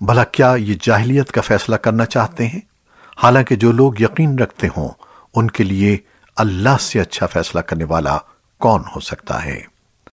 بھلا کیا یہ جاہلیت کا فیصلہ کرنا چاہتے ہیں؟ حالانکہ جو لوگ یقین رکھتے ہوں، ان کے لیے اللہ سے اچھا فیصلہ کرنے والا کون ہو سکتا ہے؟